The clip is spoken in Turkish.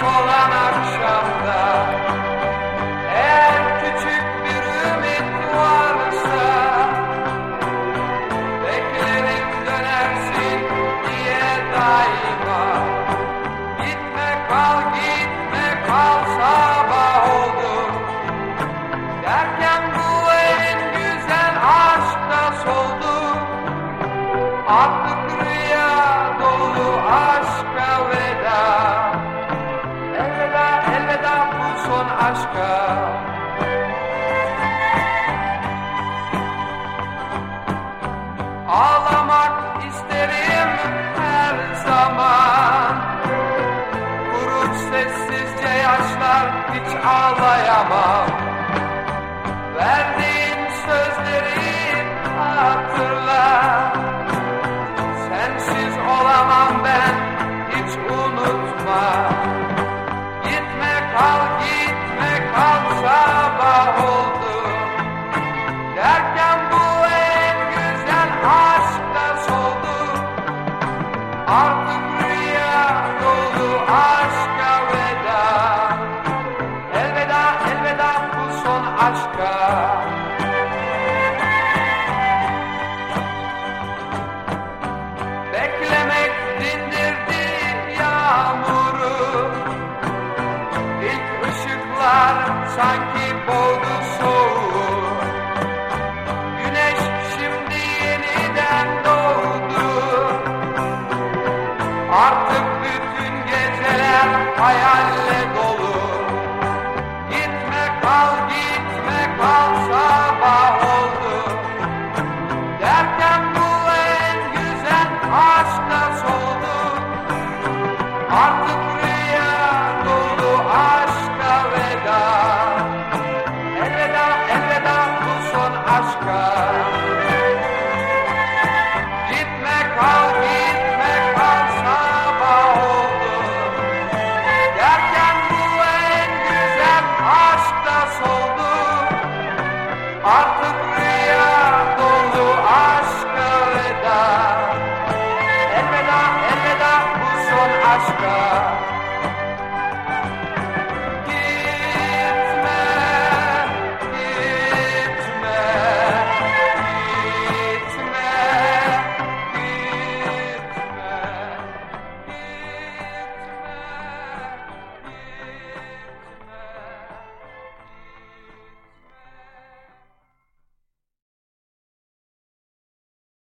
solan akşamda Eğer küçük bir ümit varsa Beklerim dönersin diye daima. Gitme kal gitme kal sabah olur Derken bu en güzel aşk soldu. Artık rüya dolu aşka veda veda bu son aşka? Ağlamak isterim her zaman. Vurup sessizce yaşlar hiç ağlayamam. Verdiğin sözleri hatırla. Sensiz olamam ben. hayalle dolu. Gitme kal gitme kal sabah oldu. Derken bu en güzel aşkla soldu. Artık